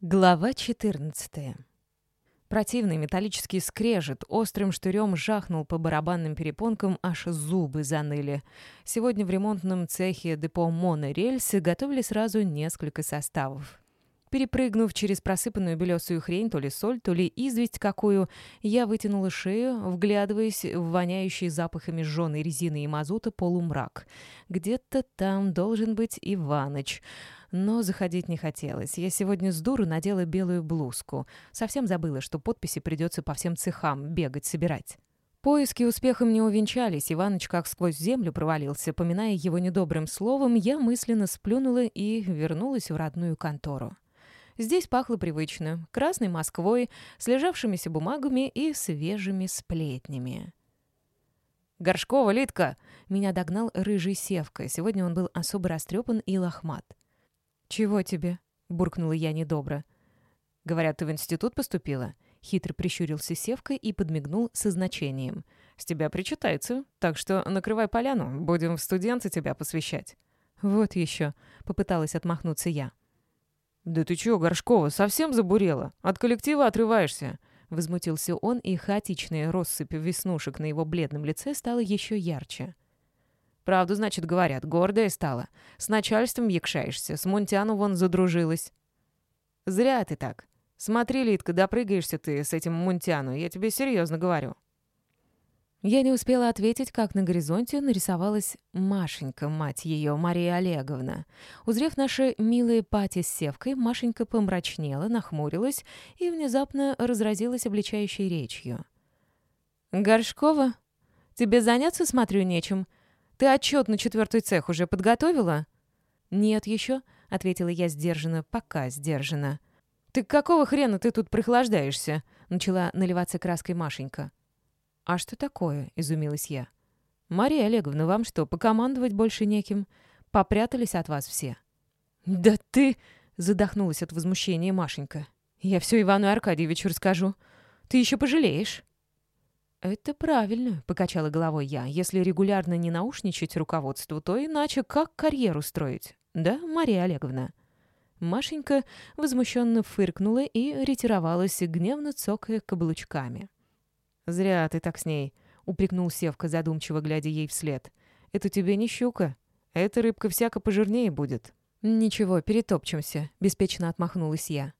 Глава 14. Противный металлический скрежет острым штырем жахнул по барабанным перепонкам, аж зубы заныли. Сегодня в ремонтном цехе депо «Монорельсы» готовили сразу несколько составов. Перепрыгнув через просыпанную белесую хрень, то ли соль, то ли известь какую, я вытянула шею, вглядываясь в воняющий запахами сжженной резины и мазута полумрак. Где-то там должен быть Иваныч. Но заходить не хотелось. Я сегодня с дуру надела белую блузку. Совсем забыла, что подписи придется по всем цехам бегать, собирать. Поиски успехом не увенчались, Иваныч как сквозь землю провалился. Поминая его недобрым словом, я мысленно сплюнула и вернулась в родную контору. Здесь пахло привычно — красной Москвой, слежавшимися бумагами и свежими сплетнями. «Горшкова, Литка!» Меня догнал рыжий Севка. Сегодня он был особо растрепан и лохмат. «Чего тебе?» — буркнула я недобро. «Говорят, ты в институт поступила?» Хитро прищурился Севка и подмигнул со значением. «С тебя причитается, так что накрывай поляну, будем в студенты тебя посвящать». «Вот еще», — попыталась отмахнуться я. «Да ты чего, Горшкова, совсем забурела? От коллектива отрываешься?» Возмутился он, и хаотичная россыпь веснушек на его бледном лице стала еще ярче. «Правду, значит, говорят, гордая стала. С начальством якшаешься, с Мунтяну вон задружилась». «Зря ты так. Смотри, Литка, допрыгаешься ты с этим Мунтяну, я тебе серьезно говорю». Я не успела ответить, как на горизонте нарисовалась Машенька, мать ее, Мария Олеговна. Узрев наши милые пати с севкой, Машенька помрачнела, нахмурилась и внезапно разразилась обличающей речью. «Горшкова, тебе заняться, смотрю, нечем. Ты отчет на четвертый цех уже подготовила?» «Нет еще», — ответила я сдержанно, пока сдержанно. «Ты какого хрена ты тут прохлаждаешься?» — начала наливаться краской Машенька. «А что такое?» — изумилась я. «Мария Олеговна, вам что, покомандовать больше неким? Попрятались от вас все?» «Да ты...» — задохнулась от возмущения Машенька. «Я все Ивану Аркадьевичу расскажу. Ты еще пожалеешь». «Это правильно», — покачала головой я. «Если регулярно не наушничать руководству, то иначе как карьеру строить? Да, Мария Олеговна?» Машенька возмущенно фыркнула и ретировалась, гневно цокая каблучками. «Зря ты так с ней», — упрекнул Севка, задумчиво глядя ей вслед. «Это тебе не щука. Эта рыбка всяко пожирнее будет». «Ничего, перетопчемся», — беспечно отмахнулась я.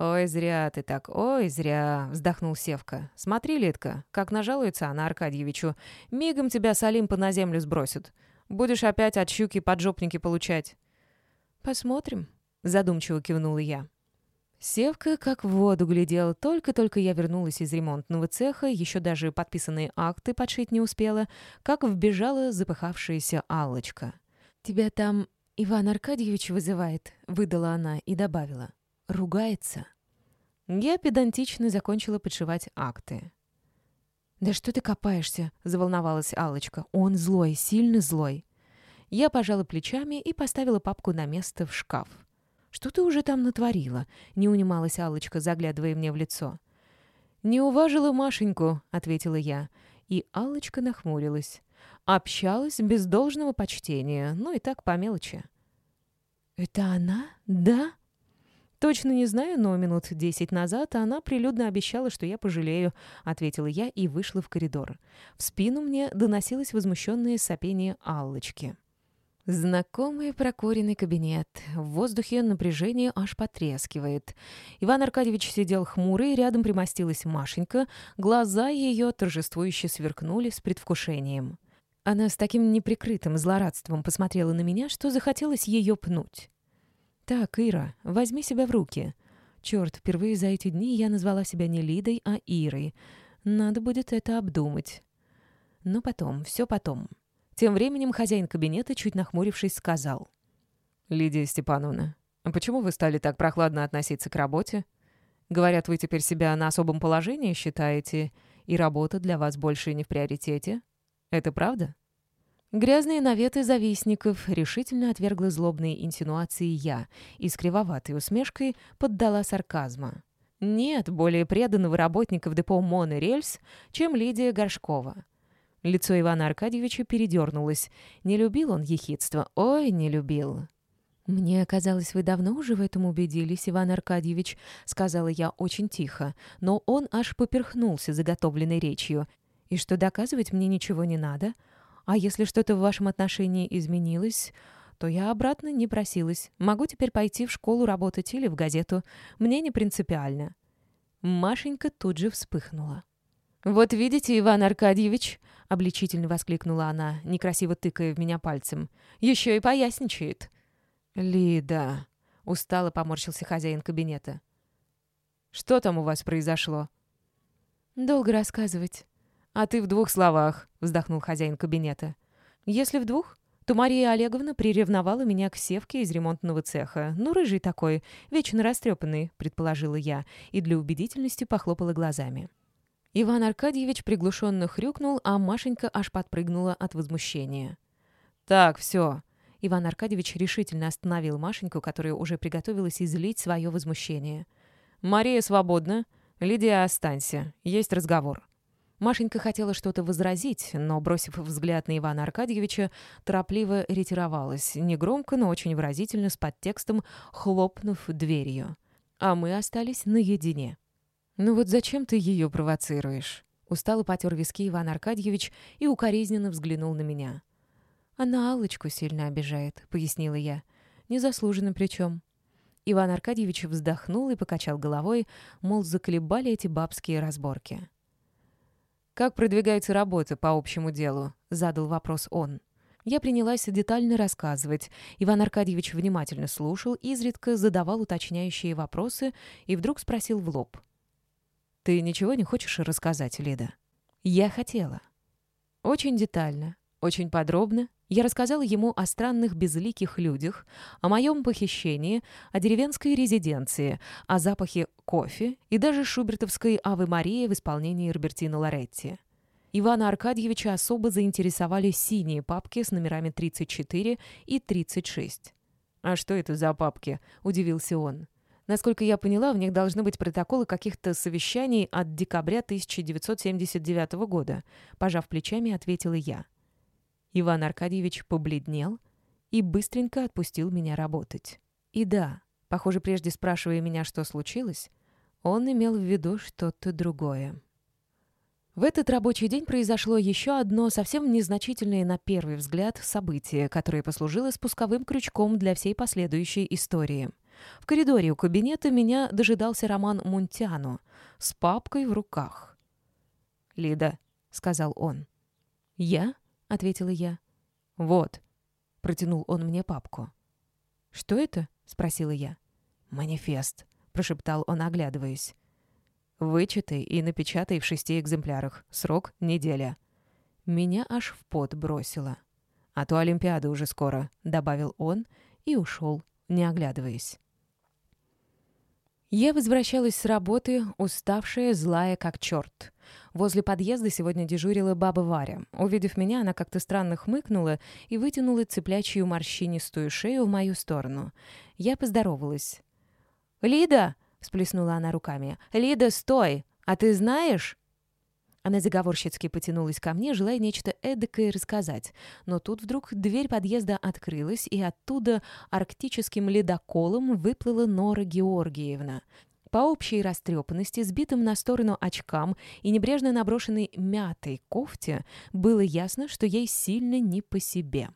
«Ой, зря ты так, ой, зря», — вздохнул Севка. «Смотри, Литка, как нажалуется она Аркадьевичу. Мигом тебя с Олимпа на землю сбросит. Будешь опять от щуки поджопники получать». «Посмотрим», — задумчиво кивнула я. Севка как в воду глядел. Только-только я вернулась из ремонтного цеха, еще даже подписанные акты подшить не успела, как вбежала запыхавшаяся Аллочка. «Тебя там Иван Аркадьевич вызывает», — выдала она и добавила. «Ругается». Я педантично закончила подшивать акты. «Да что ты копаешься?» — заволновалась Аллочка. «Он злой, сильно злой». Я пожала плечами и поставила папку на место в шкаф. «Что ты уже там натворила?» — не унималась Аллочка, заглядывая мне в лицо. «Не уважила Машеньку», — ответила я. И Аллочка нахмурилась. Общалась без должного почтения, ну и так по мелочи. «Это она? Да?» «Точно не знаю, но минут десять назад она прилюдно обещала, что я пожалею», — ответила я и вышла в коридор. В спину мне доносилось возмущенное сопение Аллочки. Знакомый прокуренный кабинет. В воздухе напряжение аж потрескивает. Иван Аркадьевич сидел хмурый, рядом примостилась Машенька. Глаза ее торжествующе сверкнули с предвкушением. Она с таким неприкрытым злорадством посмотрела на меня, что захотелось ее пнуть. «Так, Ира, возьми себя в руки». Черт, впервые за эти дни я назвала себя не Лидой, а Ирой. Надо будет это обдумать. Но потом, все потом. Тем временем хозяин кабинета, чуть нахмурившись, сказал. «Лидия Степановна, а почему вы стали так прохладно относиться к работе? Говорят, вы теперь себя на особом положении считаете, и работа для вас больше не в приоритете. Это правда?» Грязные наветы завистников решительно отвергла злобные инсинуации я и с кривоватой усмешкой поддала сарказма. Нет более преданного работника в депо «Монорельс», чем Лидия Горшкова. Лицо Ивана Аркадьевича передернулось. Не любил он ехидство. Ой, не любил. «Мне казалось, вы давно уже в этом убедились, Иван Аркадьевич», — сказала я очень тихо, но он аж поперхнулся заготовленной речью. «И что доказывать мне ничего не надо? А если что-то в вашем отношении изменилось, то я обратно не просилась. Могу теперь пойти в школу работать или в газету. Мне не принципиально». Машенька тут же вспыхнула. «Вот видите, Иван Аркадьевич», — обличительно воскликнула она, некрасиво тыкая в меня пальцем, — «еще и поясничает». «Лида», — устало поморщился хозяин кабинета. «Что там у вас произошло?» «Долго рассказывать». «А ты в двух словах», — вздохнул хозяин кабинета. «Если в двух, то Мария Олеговна приревновала меня к Севке из ремонтного цеха. Ну, рыжий такой, вечно растрепанный», — предположила я, и для убедительности похлопала глазами. Иван Аркадьевич приглушенно хрюкнул, а Машенька аж подпрыгнула от возмущения. «Так, все», Иван Аркадьевич решительно остановил Машеньку, которая уже приготовилась излить свое возмущение. «Мария свободна. Лидия, останься. Есть разговор». Машенька хотела что-то возразить, но, бросив взгляд на Ивана Аркадьевича, торопливо ретировалась, негромко, но очень выразительно, с подтекстом, хлопнув дверью. А мы остались наедине. «Ну вот зачем ты ее провоцируешь?» Устало потер виски Иван Аркадьевич и укоризненно взглянул на меня. «Она Аллочку сильно обижает», — пояснила я. «Незаслуженно причем». Иван Аркадьевич вздохнул и покачал головой, мол, заколебали эти бабские разборки. «Как продвигается работа по общему делу?» — задал вопрос он. Я принялась детально рассказывать. Иван Аркадьевич внимательно слушал, изредка задавал уточняющие вопросы и вдруг спросил в лоб. «Ты ничего не хочешь рассказать, Лида?» «Я хотела». Очень детально, очень подробно я рассказала ему о странных безликих людях, о моем похищении, о деревенской резиденции, о запахе кофе и даже шубертовской «Авы Марии» в исполнении Робертино Лоретти. Ивана Аркадьевича особо заинтересовали синие папки с номерами 34 и 36. «А что это за папки?» – удивился он. Насколько я поняла, в них должны быть протоколы каких-то совещаний от декабря 1979 года. Пожав плечами, ответила я. Иван Аркадьевич побледнел и быстренько отпустил меня работать. И да, похоже, прежде спрашивая меня, что случилось, он имел в виду что-то другое. В этот рабочий день произошло еще одно совсем незначительное на первый взгляд событие, которое послужило спусковым крючком для всей последующей истории. В коридоре у кабинета меня дожидался Роман Мунтяну с папкой в руках. «Лида», — сказал он. «Я?» — ответила я. «Вот», — протянул он мне папку. «Что это?» — спросила я. «Манифест», — прошептал он, оглядываясь. «Вычитай и напечатай в шести экземплярах. Срок — неделя». Меня аж в пот бросило. «А то Олимпиада уже скоро», — добавил он и ушел, не оглядываясь. Я возвращалась с работы, уставшая, злая как черт. Возле подъезда сегодня дежурила баба Варя. Увидев меня, она как-то странно хмыкнула и вытянула цеплячью морщинистую шею в мою сторону. Я поздоровалась. «Лида!» — всплеснула она руками. «Лида, стой! А ты знаешь?» Она заговорщицки потянулась ко мне, желая нечто эдакое рассказать. Но тут вдруг дверь подъезда открылась, и оттуда арктическим ледоколом выплыла Нора Георгиевна. По общей растрепанности, сбитым на сторону очкам и небрежно наброшенной мятой кофте, было ясно, что ей сильно не по себе.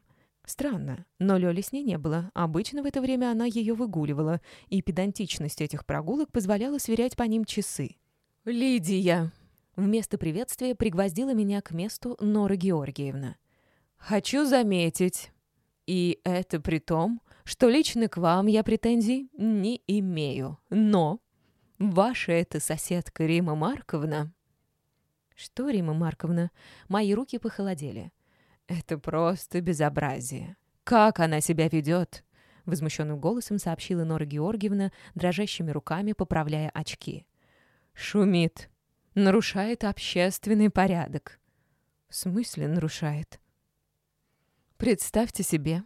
Странно, но Лёли с ней не было. Обычно в это время она ее выгуливала, и педантичность этих прогулок позволяла сверять по ним часы. «Лидия!» Вместо приветствия пригвоздила меня к месту Нора Георгиевна. «Хочу заметить, и это при том, что лично к вам я претензий не имею, но ваша эта соседка Рима Марковна...» «Что, Рима Марковна?» Мои руки похолодели. «Это просто безобразие. Как она себя ведет?» Возмущенным голосом сообщила Нора Георгиевна, дрожащими руками поправляя очки. «Шумит, нарушает общественный порядок. В смысле нарушает? Представьте себе,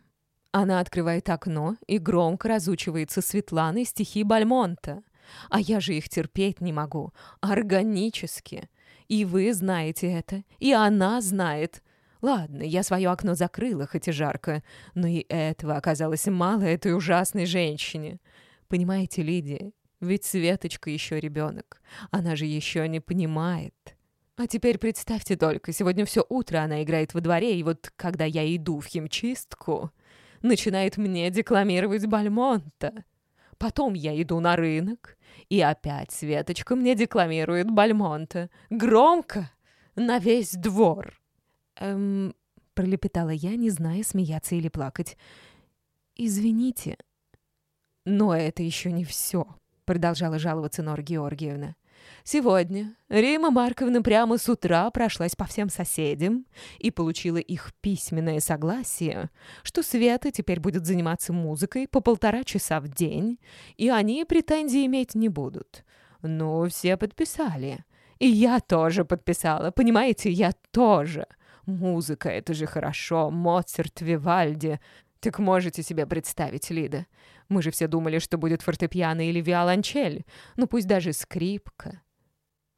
она открывает окно и громко разучивается Светланой стихи Бальмонта. А я же их терпеть не могу. Органически. И вы знаете это, и она знает. Ладно, я свое окно закрыла, хоть и жарко, но и этого оказалось мало этой ужасной женщине. Понимаете, Лидия, ведь Светочка еще ребенок. Она же еще не понимает. А теперь представьте только, сегодня все утро она играет во дворе, и вот когда я иду в химчистку, начинает мне декламировать Бальмонта. Потом я иду на рынок, и опять Светочка мне декламирует Бальмонта. Громко, на весь двор. «Эм...» — пролепетала я, не зная, смеяться или плакать. «Извините». «Но это еще не все», — продолжала жаловаться Нора Георгиевна. Сегодня Рима Марковна прямо с утра прошлась по всем соседям и получила их письменное согласие, что Света теперь будет заниматься музыкой по полтора часа в день, и они претензий иметь не будут. Ну, все подписали. И я тоже подписала, понимаете, я тоже. Музыка — это же хорошо, Моцарт, Вивальди. Так можете себе представить, Лида? Мы же все думали, что будет фортепиано или виолончель. Ну пусть даже скрипка.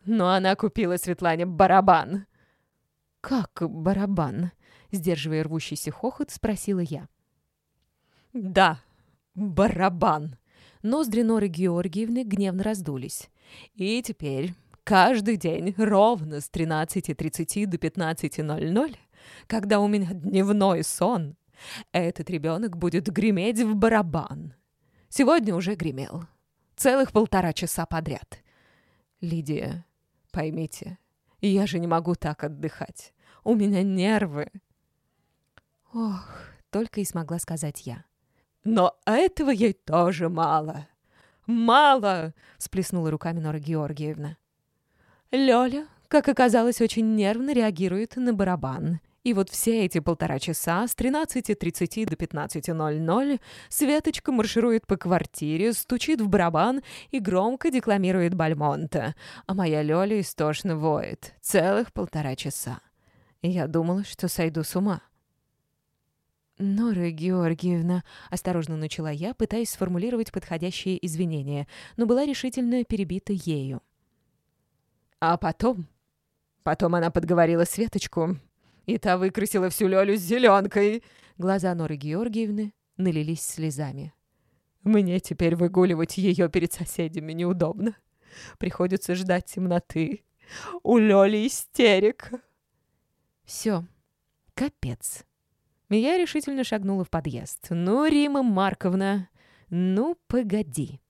Но она купила Светлане барабан. «Как барабан?» — сдерживая рвущийся хохот, спросила я. «Да, барабан!» Ноздри Норы Георгиевны гневно раздулись. «И теперь каждый день ровно с 13.30 до 15.00, когда у меня дневной сон, этот ребенок будет греметь в барабан. Сегодня уже гремел. Целых полтора часа подряд. Лидия, поймите, я же не могу так отдыхать. У меня нервы. Ох, только и смогла сказать я. Но этого ей тоже мало. Мало, всплеснула руками Нора Георгиевна. Лёля, как оказалось, очень нервно реагирует на барабан. И вот все эти полтора часа с 13.30 до 15.00 Светочка марширует по квартире, стучит в барабан и громко декламирует Бальмонта, а моя Лёля истошно воет. Целых полтора часа. Я думала, что сойду с ума. «Нора Георгиевна», — осторожно начала я, пытаясь сформулировать подходящие извинения, но была решительно перебита ею. А потом... Потом она подговорила Светочку, и та выкрасила всю Лёлю зеленкой. Глаза Норы Георгиевны налились слезами. Мне теперь выгуливать ее перед соседями неудобно. Приходится ждать темноты. У Лёли истерика. Все, капец. Я решительно шагнула в подъезд. «Ну, Рима Марковна, ну, погоди».